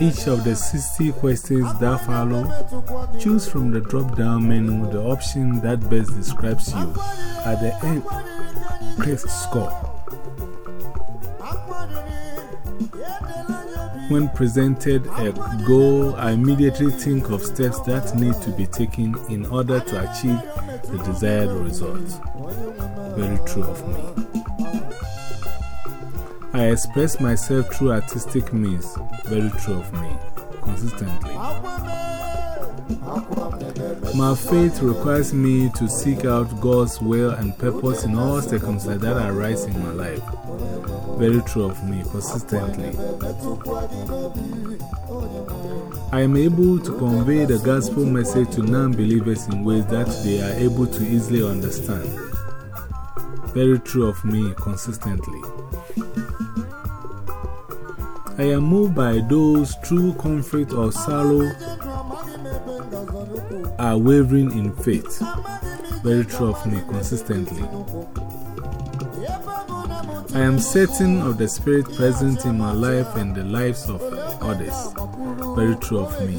each of the 60 questions that follow, choose from the drop down menu the option that best describes you. At the end, press score. When presented a goal, I immediately think of steps that need to be taken in order to achieve the desired result. Very true of me. I express myself through artistic means. Very true of me. Consistently. My faith requires me to seek out God's will and purpose in all circumstances that arise in my life. Very true of me, consistently. I am able to convey the gospel message to non believers in ways that they are able to easily understand. Very true of me, consistently. I am moved by those true conflict or sorrow are wavering in faith. Very true of me, consistently. I am certain of the Spirit present in my life and the lives of others. Very true of me.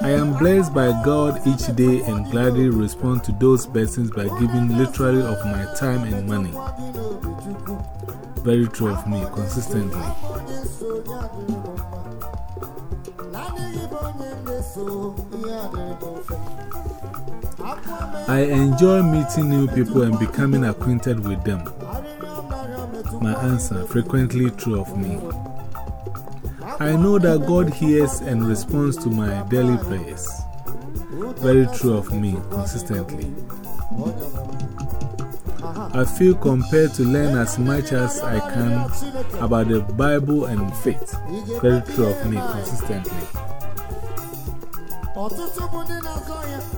I am blessed by God each day and gladly respond to those blessings by giving literally of my time and money. Very true of me, consistently. I enjoy meeting new people and becoming acquainted with them. My answer, frequently true of me. I know that God hears and responds to my daily prayers. Very true of me, consistently. I feel compelled to learn as much as I can about the Bible and faith. Very true of me, consistently.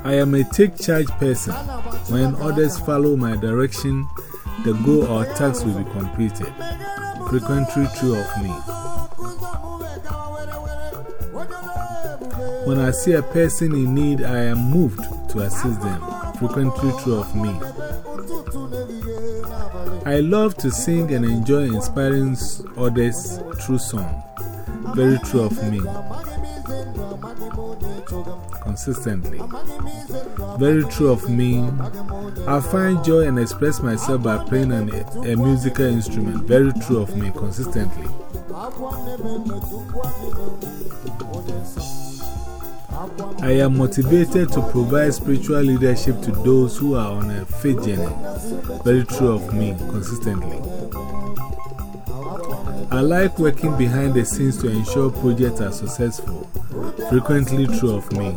I am a take charge person. When others follow my direction, the goal or task will be completed. Frequently true of me. When I see a person in need, I am moved to assist them. Frequently true of me. I love to sing and enjoy inspiring others through song. Very true of me consistently. Very true of me. I find joy and express myself by playing an, a musical instrument. Very true of me consistently. I am motivated to provide spiritual leadership to those who are on a faith journey. Very true of me consistently. I like working behind the scenes to ensure projects are successful. Frequently true of me.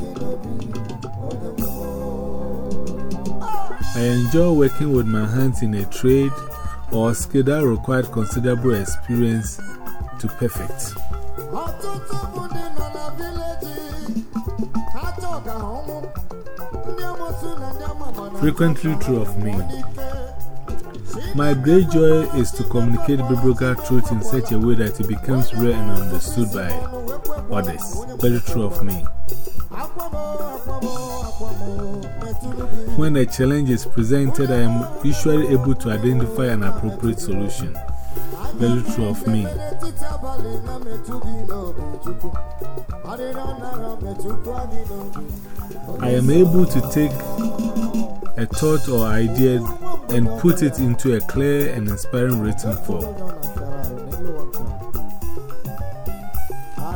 I enjoy working with my hands in a trade or skill that required considerable experience to perfect. Frequently true of me. My great joy is to communicate biblical truth in such a way that it becomes real and understood by others. Very true of me. When a challenge is presented, I am usually able to identify an appropriate solution. Very true of me. I am able to take a thought or idea and put it into a clear and inspiring written form.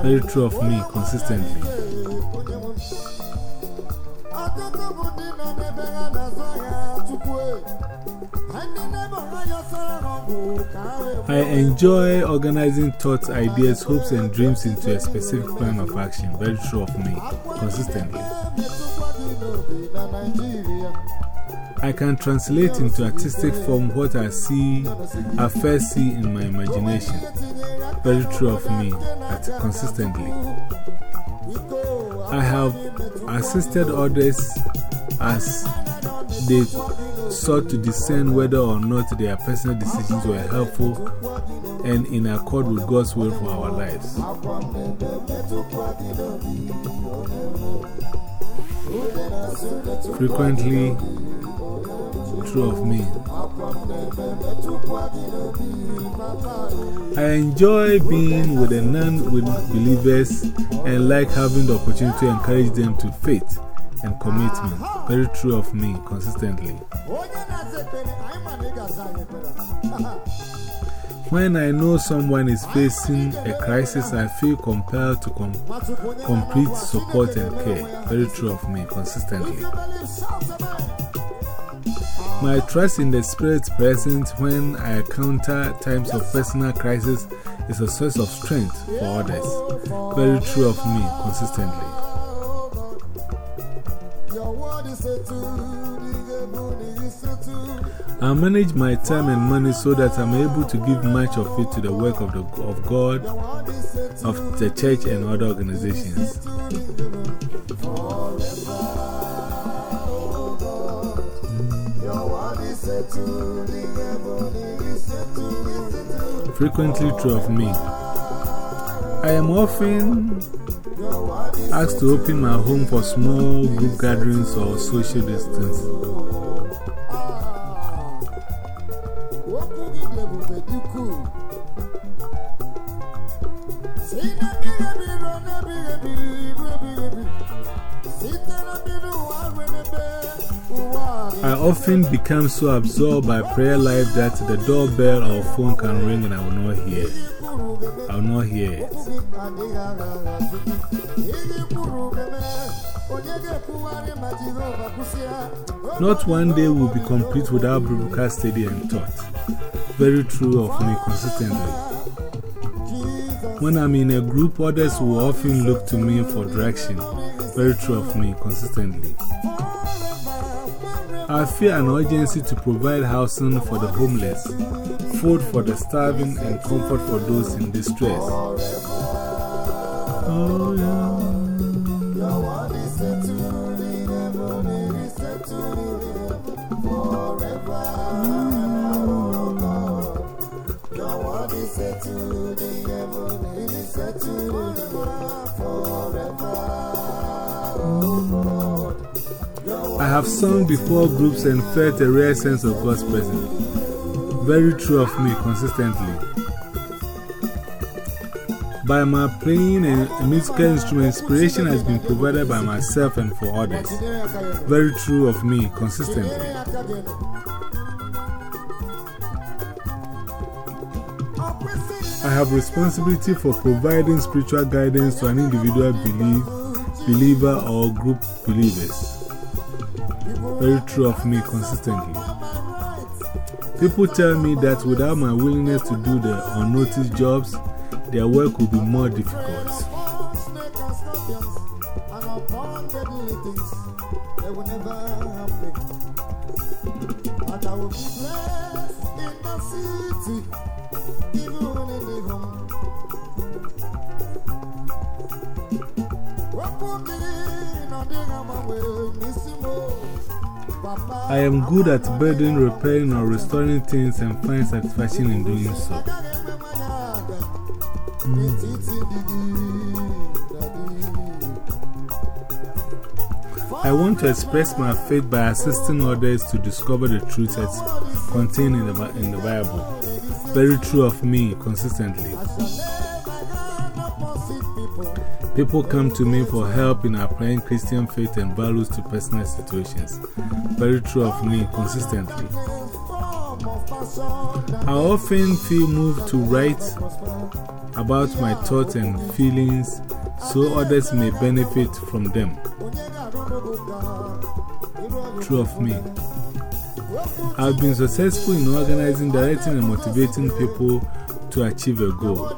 Very true of me, consistently. I enjoy organizing thoughts, ideas, hopes, and dreams into a specific plan of action. Very true of me, consistently. I can translate into artistic form what I see, I first see in my imagination. Very true of me, consistently. I have assisted others as they sought to discern whether or not their personal decisions were helpful and in accord with God's will for our lives. Frequently true of me. I enjoy being with the non believers and like having the opportunity to encourage them to faith and commitment. Very true of me consistently. When I know someone is facing a crisis, I feel compelled to com complete support and care. Very true of me consistently. My trust in the Spirit's presence when I encounter times of personal crisis is a source of strength for others. Very true of me consistently. I manage my time and money so that I'm able to give much of it to the work of, the, of God, of the church, and other organizations. Frequently true of me. I am often asked to open my home for small group gatherings or social distance. I often become so absorbed by prayer life that the doorbell or phone can ring and I will not hear. I will not hear. Not one day will be complete without study and thought. Very true of me consistently. When I'm in a group, others will often look to me for direction. Very true of me consistently. I feel an urgency to provide housing for the homeless, food for the starving, and comfort for those in distress. Oh, yeah. I have sung before groups and felt a rare sense of God's presence. Very true of me consistently. By my playing a musical instrument, inspiration has been provided by myself and for others. Very true of me consistently. I have responsibility for providing spiritual guidance to an individual belief, believer or group believers very true of me consistently. People tell me that without my willingness to do the unnoticed jobs, their work will be more difficult. I am good at building, repairing, or restoring things and find satisfaction in doing so. Hmm. I want to express my faith by assisting others to discover the truth that's contained in the, in the Bible. Very true of me consistently. People come to me for help in applying Christian faith and values to personal situations. Very true of me consistently. I often feel moved to write about my thoughts and feelings so others may benefit from them. True of me. I've been successful in organizing, directing, and motivating people to achieve a goal.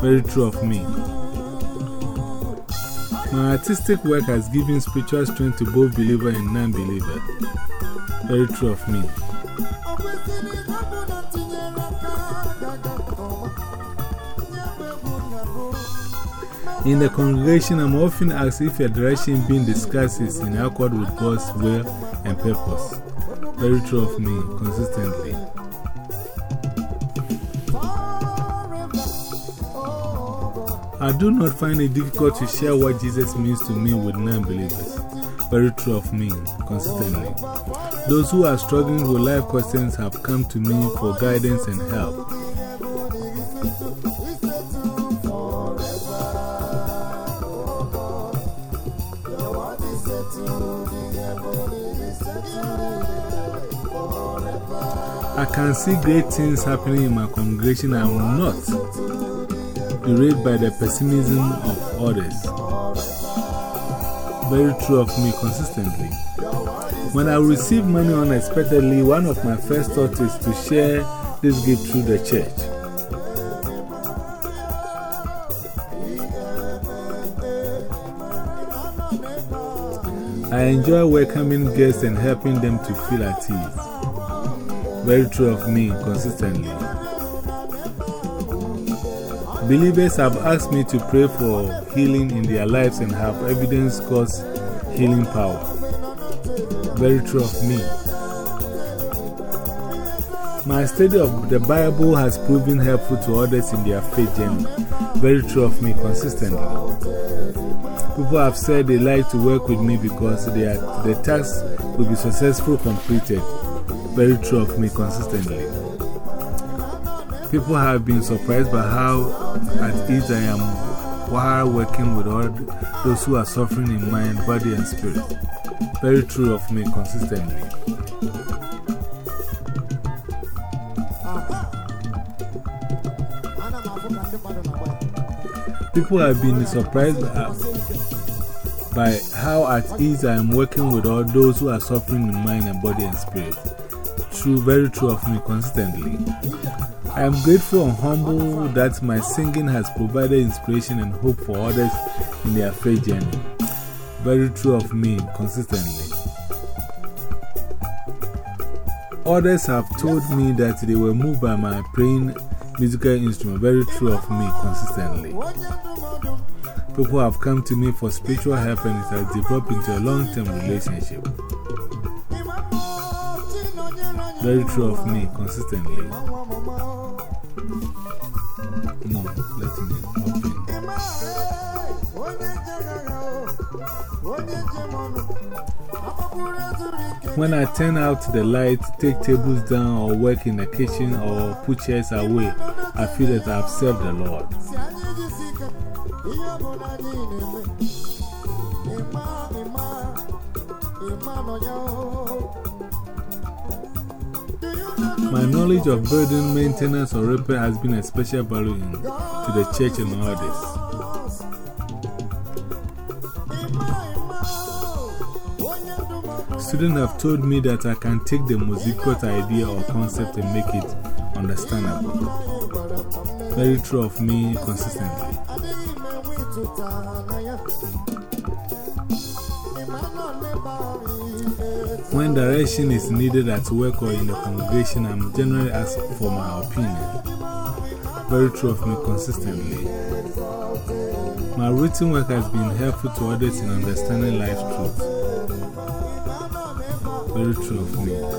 Very true of me. My artistic work has given spiritual strength to both believer and non believer. Very true of me. In the congregation, I'm often asked if a direction being discussed is in accord with God's will and purpose. Very true of me, consistently. I do not find it difficult to share what Jesus means to me with non believers. Very true of me, consistently. Those who are struggling with life questions have come to me for guidance and help. I can see great things happening in my congregation. I am not bewrayed by the pessimism of others. Very true of me consistently. When I receive money unexpectedly, one of my first thoughts is to share this gift through the church. I enjoy welcoming guests and helping them to feel at ease. Very true of me consistently. Believers have asked me to pray for healing in their lives and have evidence cause healing power. Very true of me. My study of the Bible has proven helpful to others in their faith journey. Very true of me consistently. People have said they like to work with me because they are, the task will be successfully completed. Very true of me consistently. People have been surprised by how at ease I am while working with all those who are suffering in mind, body, and spirit. Very true of me consistently. People have been surprised by how at ease I am working with all those who are suffering in mind and body and spirit. True, very true of me consistently. I am grateful and humble that my singing has provided inspiration and hope for others in their faith journey. Very true of me consistently. Others have told me that they were moved by my playing musical instrument. Very true of me consistently. People have come to me for spiritual help and it has developed into a long term relationship. Very true of me consistently. No, let me open. When I turn out the light, take tables down, or work in the kitchen, or put chairs away, I feel that I've served the Lord. My knowledge of building maintenance or repair has been a special value in, to the church and others. Students have told me that I can take the musical idea or concept and make it understandable. Very true of me consistently. When direction is needed at work or in the congregation, I'm generally asked for my opinion. Very true of me consistently. My written work has been helpful to others in understanding life truth. Very true of me.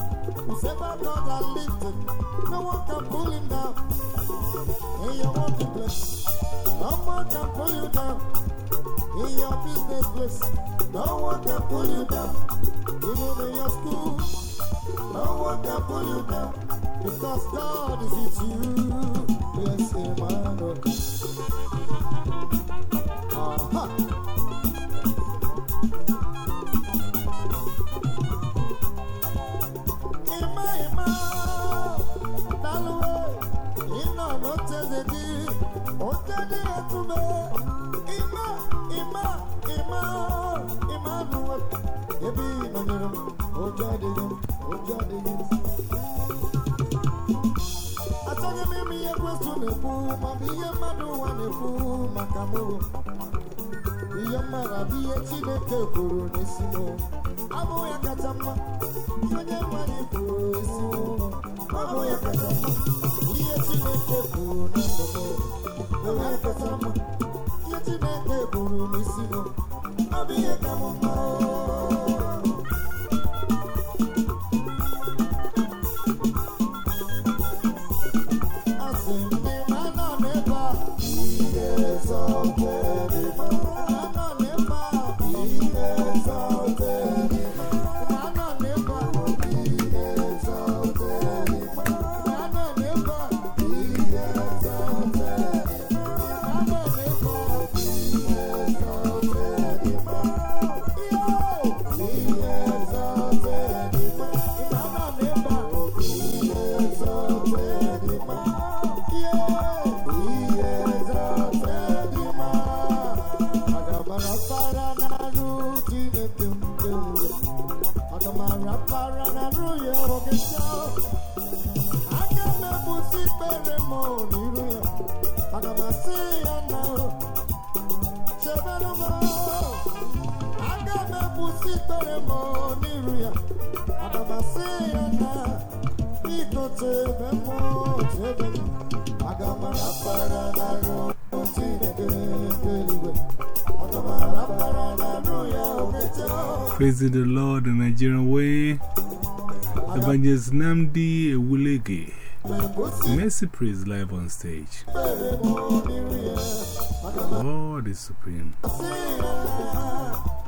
Whosoever God has lifted, no one can pull him down. In your working place, no one can pull you down. In your business place, no one can pull you down. Even in your school, no one can pull you down. Because God is with you. Bless Emmanuel. Uh-huh. Aha. Ịnọ n'ocheze gị oche dị etume ịma ịma ịma ịma nụwe ebe ị nọnyere m ụjọ adịghị m ụjọ adịghị m achọghị m ime ihe kwesụ na-ekwu maọbụ ihe mmadụ ụwa na-ekwu maka mụ ihe mmadụ chineke kwuru n'isi m ọ bụ ya kacha mma onye chineke kwuru na ndụ m ọ bụ ya kacha mma ihe chineke kwuru n'isi m ọ bụ Praising the Lord the Nigerian way. Evangelist Nnamdi Ewulege. Mercy Praise live on stage. God is supreme.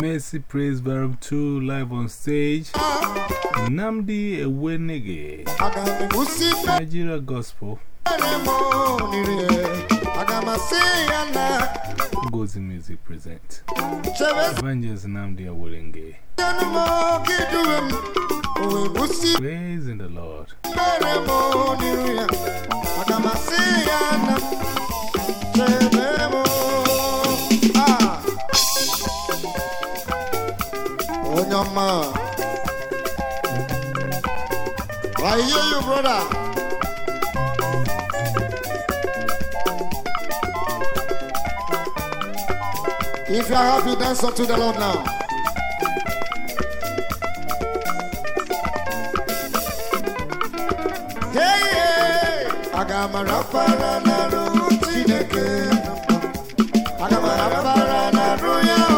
Mercy Praise Barum 2 live on stage. Nnamdi Ewenighi. Nigeria Gospel. Gozi Music present. Evangelist Nnamdi m. O wee the Lord. Onye ọma. I hear you, brother. If you are happy, dance unto the Lord now. Hey, hey. Aga m arapara n'arụ Chineke na mma. Aga m arapara n'arụ ya oge ntị ya.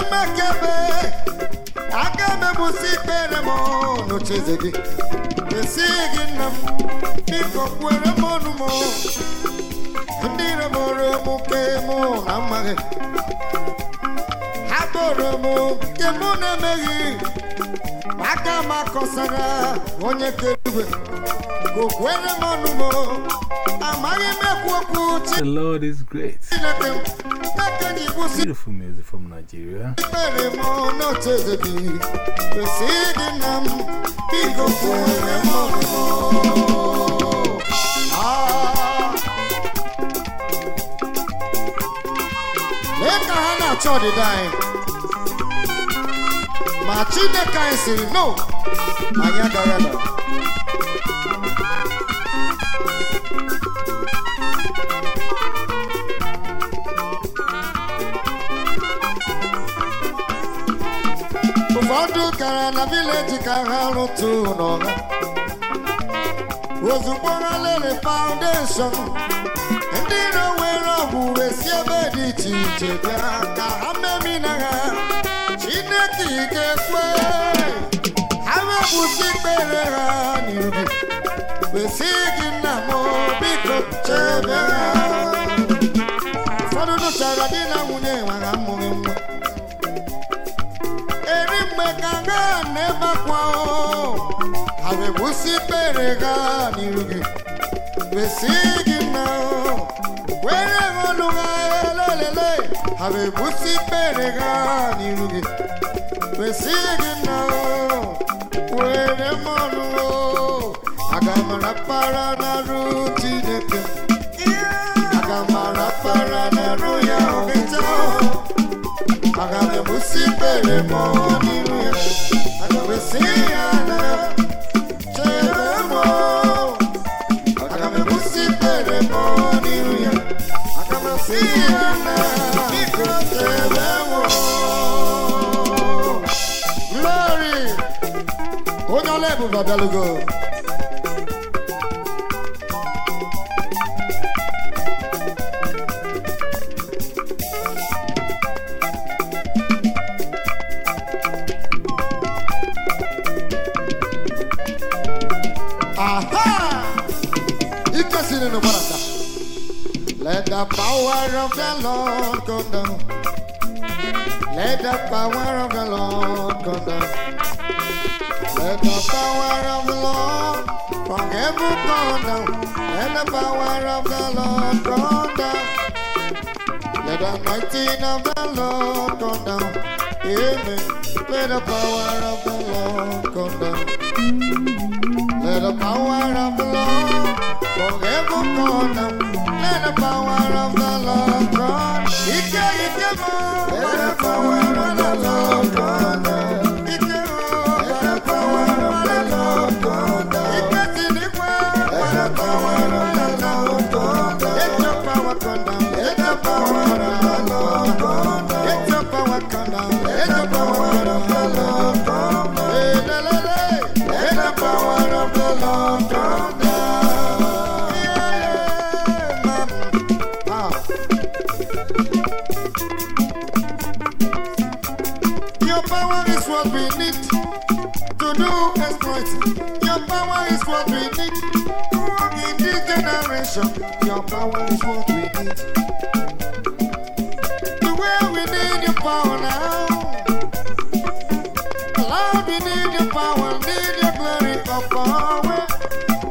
ebusi ikpere m n'ihu ya. Aga m asị ya na biko chere m. Onye nwetara m. ekpekwala ka ihere memo aga m ebusi ikpere m n'iru gị kwesị gị nna m gbara m ekebe aga m ebusi ikpere m n'ocheeze gị esighị nna m biko kwere m ọnụ m ndị reboro m ke mụ na mmaghị ha boro m nke mụ na-emeghị aka m akọsara onye kerigwe ka o kwere m ọnụ m amaghị m ekwu okwu The Lord is great. chineke m aka ji kwụsị Beautiful music from Nigeria. ikpere m n'otu eze gị kwesịghị nna m biko kwere m ọnụ Ah. lee ka ha na-achọ ọdịda anyị ma chineke anyị sịrị no. Anyị agaghị ada na vileji ka ha rụtụ n'ọha ozugbo ha lere faụndeshọn ndị iro nwere ọgwụ wee si ebe dị iche iche bịa ka ha memina ha chineke ga-ekwe ha wepụsị ikpere ha n'ubi kwesị gị nna m biko chebe ha. Ụfọdụ nụchara di na nwunye nwa ha mụghị nwa gị nna were ọnụ ha elelele. Ha ga-egbusi ikpere ha n'iru gị kwesị gị nna were mmanụ aga m arapara n'arụ chineke aga m arapara n'arụ ya onye ọla ebube abịalugo Aha! Ike siri n'ụgbara taa. Let the power of the Lord come down. Let the power of the Lord come down. Let the power of the Lord from heaven come down. Let the power of the Lord come down. Let the anointing of the Lord come down. Amen. Let the power of the Lord come down. Let the power of the Lord forever come down. Let the power of the Lord come. Ike ike generation. Your power is what we need. The way we need your power now. Lord, we need your power, need your glory upon us.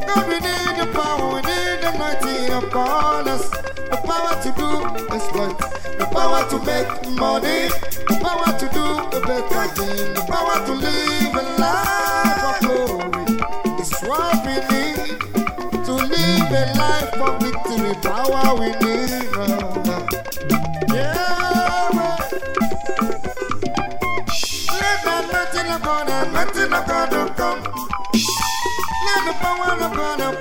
God, we need your power, we need the anointing upon us. The power to do exploit, the power to make money, the power to do a better thing, the power to live a life Power we need. uh, Yeah. Let the anointing of God come. Let the power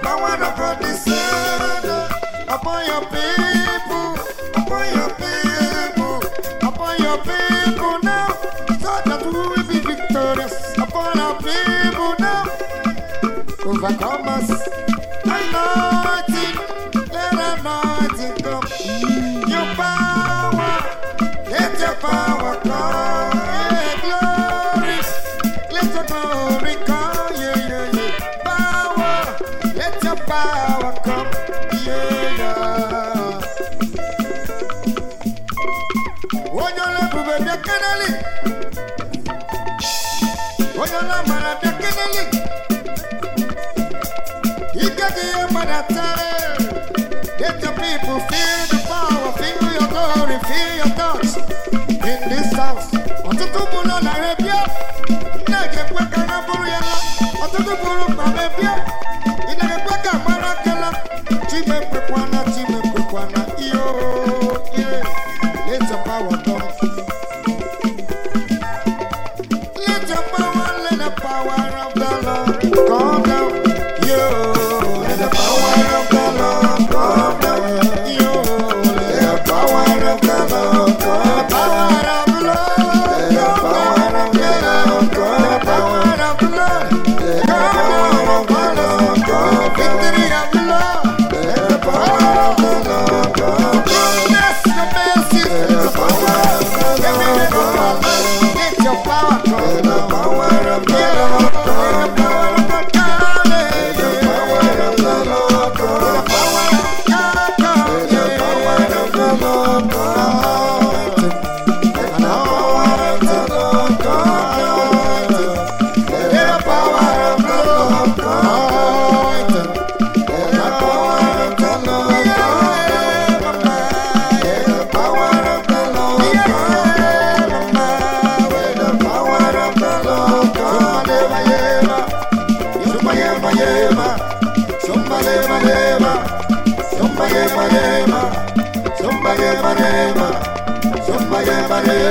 power upon your people, upon your people, upon your people now, that will be victorious upon our people now. Overcome us, let